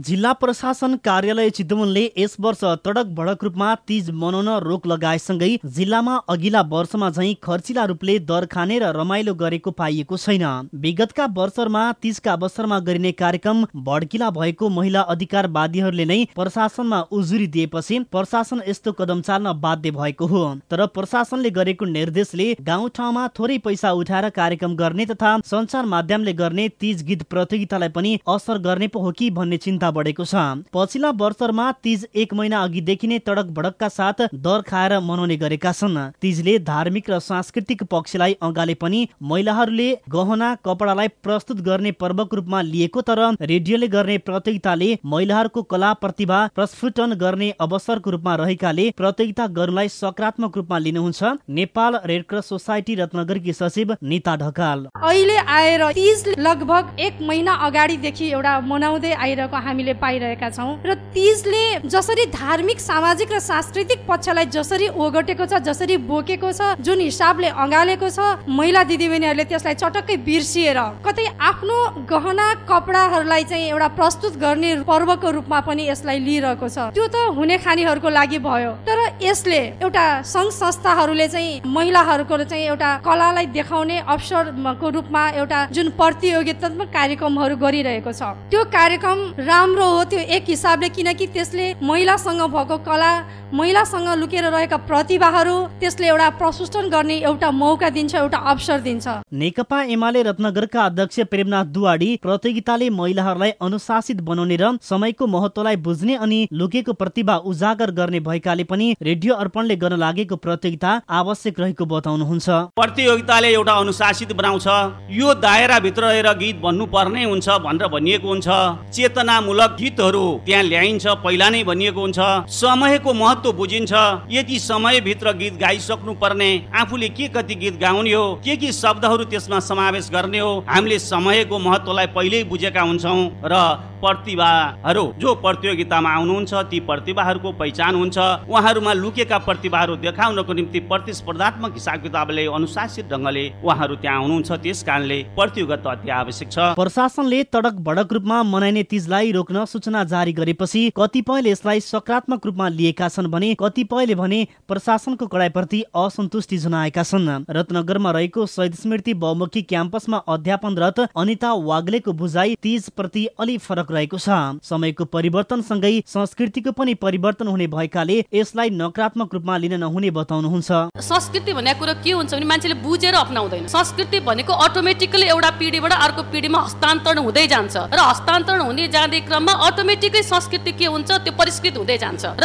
जिल्ला प्रशासन कार्यालय चितवनले यस वर्ष तडक भडक रूपमा तीज मनाउन रोक लगाएसँगै जिल्लामा अघिल्ला वर्षमा झैं खर्चिला रूपले दर खाने र रमाइलो गरेको पाइएको छैन। विगतका वर्षहरूमा तीजका अवसरमा गरिने कार्यक्रम भड्किला भएको महिला अधिकारवादीहरूले नै प्रशासनमा उजुरी दिएपछि प्रशासन यस्तो कदम चाल्न बाध्य भएको हो। तर प्रशासनले गरेको निर्देशले गाउँठाउँमा थोरै पैसा उठाएर कार्यक्रम गर्ने तथा सञ्चार माध्यमले गर्ने तीज गीत प्रतियोगितालाई पनि असर गर्ने पो हो कि भन्ने चिन्ता बढेको छ। पछिल्ला वर्षहरूमा तीज एक महिना अघिदेखि नै तडक भडकका साथ दर खाएर मनाउने गरेका छन्। तीजले धार्मिक र सांस्कृतिक पक्षलाई अगाले पनि महिलाहरूले गहना कपडालाई प्रस्तुत गर्ने पर्वको रूपमा लिएको तर रेडियोले गर्ने प्रतियोगिताले महिलाहरूको कला प्रतिभा प्रस्फुटन गर्ने अवसरको रूपमा रहेकाले प्रतियोगिता गर्नुलाई सकारात्मक रूपमा लिनुहुन्छ। नेपाल रेडक्रस सोसाइटी रत्नगरकी सचिव निता ढकाल। अहिले आएर तीज लगभग एक महिना अगाडिदेखि एउटा मनाउँदै आइरहेको हामीले पाइरहेका छौँ। र तिजले जसरी धार्मिक सामाजिक र सांस्कृतिक पक्षलाई जसरी ओगटेको छ जसरी बोकेको छ जुन हिसाबले अँगालेको छ महिला दिदीबहिनीहरूले त्यसलाई चटक्कै बिर्सिएर कतै आफ्नो गहना कपडाहरूलाई चाहिँ एउटा प्रस्तुत गर्ने पर्वको रूपमा पनि यसलाई लिइरहेको छ। त्यो त हुने खानेहरूको लागि भयो। तर यसले एउटा सङ्घ संस्थाहरूले चाहिँ महिलाहरूको चाहिँ एउटा कलालाई देखाउने अवसरको रूपमा एउटा जुन प्रतियोगितात्मक कार्यक्रमहरू गरिरहेको छ त्यो कार्यक्रम राम्रो हो त्यो एक हिसाबले किनकि त्यसले महिलासँग भएको कला महिलासँग लुकेर रहेका प्रतिभाहरू त्यसले एउटा प्रशुष्टन गर्ने एउटा मौका दिन्छ एउटा अवसर दिन्छ। नेकपा एमाले रत्नगरका अध्यक्ष प्रेमनाथ दुवाडी प्रतियोगिताले महिलाहरूलाई अनुशासित बनाउने र समयको महत्वलाई बुझ्ने अनि लुकेको प्रतिभा उजागर गर्ने भएकाले पनि रेडियो अर्पणले गर्न लागेको प्रतियोगिता आवश्यक रहेको बताउनुहुन्छ। प्रतियोगिताले एउटा अनुशासित बनाउँछ। यो दायराभित्र रहेर गीत भन्नु पर्ने हुन्छ भनेर भनिएको हुन्छ। चेतनामूलक गीतहरू त्यहाँ ल्याइन्छ पहिला नै भनिएको हुन्छ। समयको महत्व बुझिन्छ। यति समयभित्र गीत गाइसक्नु पर्ने आफूले के कति गीत गाउने हो के के शब्दहरू त्यसमा समावेश गर्ने हो हामीले समयको महत्वलाई पहिल्यै बुझेका हुन्छौँ र प्रतिभाहरू जो प्रतियोगितामा आउनुहुन्छ ती प्रतिभाहरूको पहिचान हुन्छ। उहाँहरूमा लुकेका प्रतिभाहरू देखाउनको निम्ति प्रतिस्पर्धात्मक हिसाब किताबले अनुशासित ढङ्गले उहाँहरू त्यहाँ आउनुहुन्छ। त्यस कारणले प्रतियोगिता अति आवश्यक छ। प्रशासनले तडक भडक रूपमा मनाइने तिजलाई रोक्न सूचना जारी गरेपछि कतिपयले यसलाई सकारात्मक रूपमा लिएका छन् भने कतिपयले भने प्रशासनको कडाइप्रति असन्तुष्टि जनाएका छन्। रत्नगरमा रहेको शहीद स्मृति बहुमुखी क्याम्पसमा अध्यापनरत अनिता वाग्लेको बुझाइ तिज प्रति अलि फरक रहेको छ। समयको परिवर्तनसँगै संस्कृतिको पनि परिवर्तन हुने भएकाले यसलाई नकारात्मक रूपमा लिन नहुने बताउनुहुन्छ। संस्कृति भन्ने कुरो के हुन्छ भने मान्छेले बुझेर अप्नाउँदैन। संस्कृति भनेको अटोमेटिकली एउटा पिँढीबाट अर्को पिँढीमा हस्तान्तरण हुँदै जान्छ र हस्तान्तरण हुने जाँदै क्रममा अटोमेटिकै संस्कृति के हुन्छ त्यो परिष्कृत हुँदै जान्छ। र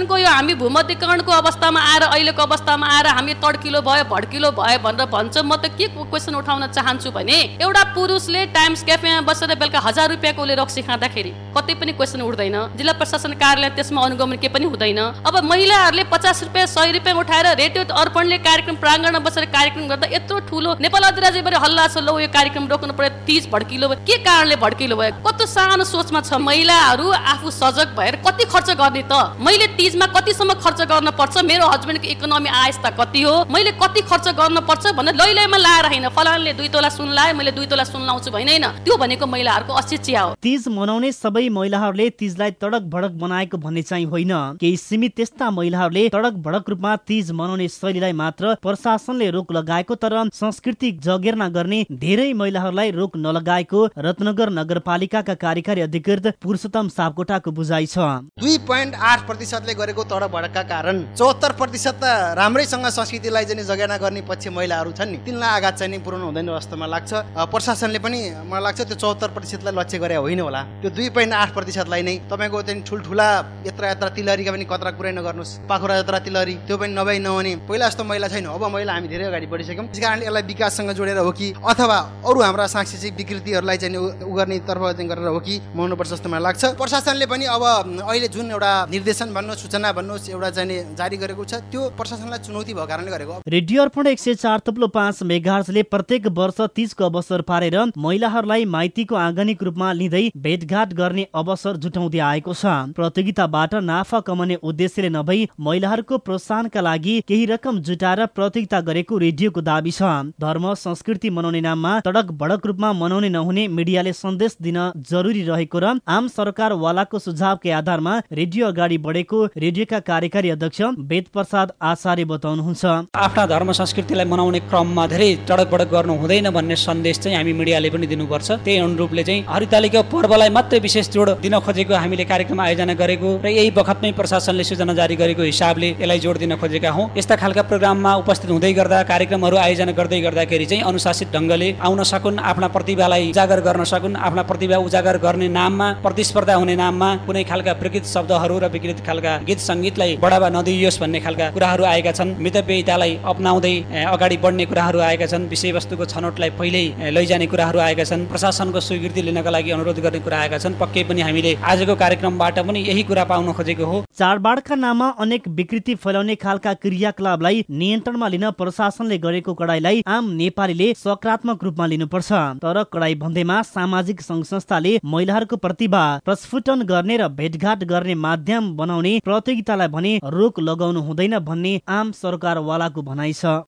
ग्लोबलाइजेसनको यो हामी भूमध्यकरणको अवस्थामा आएर अहिलेको अवस्थामा आएर हामी तड्किलो भयो भड्किलो भयो भनेर भन्छ। म त के क्वेसन उठाउन चाहन्छु भने एउटा पुरुषले टाइम्स क्याफेमा बसेर बेलुका हजार रुपियाँको उसले रक्सी खाँदाखेरि कतै पनि क्वेसन उठ्दैन। जिल्ला प्रशासन कार्यालय त्यसमा अनुगमन के पनि हुँदैन। अब महिलाहरूले पचास रुपियाँ सय रुपियाँ उठाएर रेडियो अर्पणले कार्यक्रम प्राङ्गणमा बसेर कार्यक्रम गर्दा यत्रो ठुलो नेपाल अधिराज्यबाट हल्ला छ लो यो कार्यक्रम रोक्नु पर्यो तिज भड्किलो भयो। के कारणले भड्किलो भयो? कस्तो सानो सोचमा छ महिलाहरू आफू सजग भएर कति खर्च गर्ने त? मैले तिजमा कतिसम्म खर्च गर्न पर्छ? मेरो हस्बेन्डको इकोनोमी आयस्ता कति हो? मैले कति खर्च गर्न पर्छ भनेर लैलैमा लाएर होइन। फलानले दुई तोला सुन लाए मैले दुई तोला सुन लाउँछु होइन। त्यो भनेको महिलाहरूको अशिक्षा हो। तिज मनाउने सबै महिलाहरूले तिजलाई तडक भडक बनाएको भन्ने चाहिँ होइन। केही सीमित त्यस्ता महिलाहरूले तडक भडक रूपमा तिज मनाउने शैलीलाई मात्र प्रशासनले रोक लगाएको तर संस्कृति जगेर्ना गर्ने धेरै महिलाहरूलाई रोक नलगाएको रत्नगर नगरपालिकाका कार्यकारी अधिकृत पुरुषोत्तम सापकोटाको बुझाइ छ। दुई पोइन्ट आठ प्रतिशतले गरेको तडक भडकका कारण चौहत्तर प्रतिशत त राम्रैसँग संस्कृतिलाई चाहिँ जगेर्ना गर्ने पक्ष महिलाहरू छन् नि। तिनलाई आघात चाहिँ पुऱ्याउनु हुँदैन जस्तो लाग्छ। प्रशासनले पनि मलाई लाग्छ त्यो चौहत्तर प्रतिशतलाई लक्ष्य गरे होइन होला। त्यो दुई पोइन्ट आठ प्रतिशतलाई नै। तपाईँको चाहिँ ठुल्ठुला यत्र यात्रा तिलहरीका पनि कत्रा कुरै नगर्नुहोस्। पाखुरा यात्रा तिलहरी त्यो पनि नभई नहुने। पहिला जस्तो महिला छैन अब महिला हामी धेरै अगाडि बढिसक्यौँ। त्यस कारणले यसलाई विकाससँग जोडेर हो कि अथवा अरू हाम्रा सांस्कृतिक विकृतिहरूलाई चाहिँ उ गर्ने तर्फ चाहिँ गरेर हो कि मनाउनुपर्छ जस्तो मलाई लाग्छ। प्रशासनले पनि अब अहिले जुन एउटा निर्देशन भन्नुहोस् सूचना भन्नुहोस् एउटा चाहिँ जारी गरेको छ त्यो प्रशासनलाई चुनौती भएको कारणले गरेको। रेडियो अर्पण एक सय चार थप्लो पाँच मेगार्सले प्रत्येक वर्ष तिजको अवसर पारेर महिलाहरूलाई माइतीको आँगनिक रूपमा लिँदै भेटघाट गर्ने अवसर जुटाउँदै आएको छ। प्रतियोगिताबाट नाफा कमाउने उद्देश्यले नभई महिलाहरूको प्रोत्साहनका लागि केही रकम जुटाएर प्रतियोगिता गरेको रेडियोको दावी छ। धर्म संस्कृति मनाउने नाममा तडक भडक रूपमा मनाउने नहुने मिडियाले सन्देश दिन जरुरी रहेको र आम सरकारवालाको सुझावकै आधारमा रेडियो अगाडि बढेको रेडियोका कार्यकारी अध्यक्ष वेद प्रसाद आचार्य बताउनुहुन्छ। आफ्ना धर्म संस्कृतिलाई मनाउने क्रममा धेरै टडक बडक गर्नु हुँदैन भन्ने सन्देश चाहिँ हामी मिडियाले पनि दिनुपर्छ। त्यही अनुरूपले चाहिँ हरितालिका पर्वलाई मात्रै विशेष जोड दिन खोजेको हामीले कार्यक्रम आयोजना गरेको र यही बखतमै प्रशासनले सूचना जारी गरेको हिसाबले यसलाई जोड दिन खोजेका हौँ। यस्ता खालका प्रोग्राममा उपस्थित हुँदै गर्दा कार्यक्रमहरू आयोजना गर्दै गर्दाखेरि चाहिँ अनुशासित ढङ्गले आउन सकुन् आफ्ना प्रतिभालाई उजागर गर्न सकुन् आफ्ना प्रतिभा उजागर गर्ने नाममा प्रतिस्पर्धा हुने नाममा कुनै खालका विकृत शब्दहरू र विकृत खालका गीत सङ्गीतलाई बढावा नदियोस् भन्ने खालका कुराहरू आएका छन्। मितव्ययितालाई अप्नाउँदै अगाडि बढ्ने कुराहरू आएका छन्। विषयवस्तुको छनौटलाई पहिल्यै लैजाने कुराहरू आएका छन्। प्रशासनको स्वीकृति लिनका लागि अनुरोध गर्ने कुरा आएका छन्। पक्कै पनि हामीले आजको कार्यक्रमबाट पनि यही कुरा पाउन खोजेको हो। चाडबाडका नाममा अनेक विकृति फैलाउने खालका क्रियाकलापलाई नियन्त्रणमा लिन प्रशासनले गरेको कडाईलाई आम नेपालीले सकारात्मक रूपमा लिनुपर्छ। तर कडाई भन्दैमा सामाजिक सङ्घ संस्थाले महिलाहरूको प्रतिभा प्रस्फुटन गर्ने र भेटघाट गर्ने माध्यम बनाउने प्रतियोगितालाई भने रोक लगाउनु हुँदैन भन्ने आम सरकारवालाको भनाइ छ।